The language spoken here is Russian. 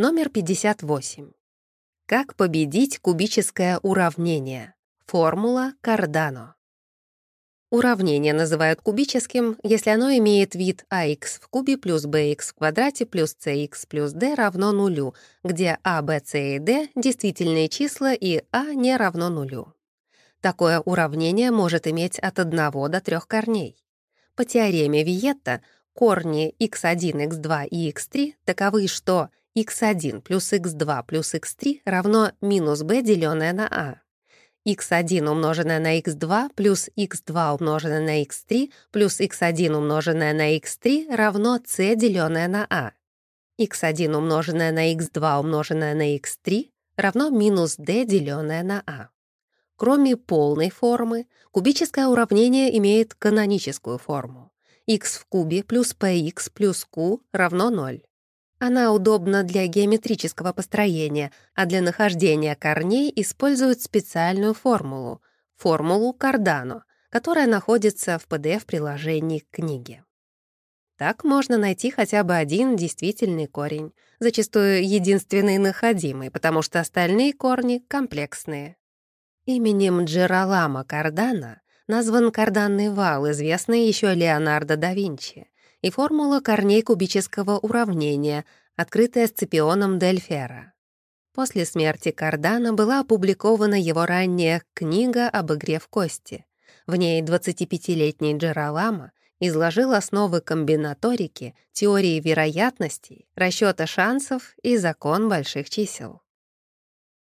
Номер 58. Как победить кубическое уравнение? Формула Кардано. Уравнение называют кубическим, если оно имеет вид ax в кубе плюс bx в квадрате плюс cx плюс d равно нулю, где a, b, c и d — действительные числа и a не равно нулю. Такое уравнение может иметь от 1 до 3 корней. По теореме Виетта корни x1, x2 и x3 таковы, что x1 плюс x2 плюс x3 равно минус b, деленное на a x1 умноженное на x2 плюс x2 умноженное на x3 плюс x1 умноженное на x3 равно c, деленное на a. x1 умноженное на x2 умноженное на x3 равно минус d, деленное на a. Кроме полной формы, кубическое уравнение имеет каноническую форму. x в кубе плюс px плюс q равно 0. Она удобна для геометрического построения, а для нахождения корней используют специальную формулу — формулу Кардано, которая находится в PDF-приложении к книге. Так можно найти хотя бы один действительный корень, зачастую единственный находимый, потому что остальные корни комплексные. Именем Джералама Кардана назван карданный вал, известный еще Леонардо да Винчи — и формула корней кубического уравнения, открытая Сципионом Дель Ферро. После смерти Кардана была опубликована его ранняя книга об игре в кости. В ней 25-летний Джералама изложил основы комбинаторики, теории вероятностей, расчета шансов и закон больших чисел.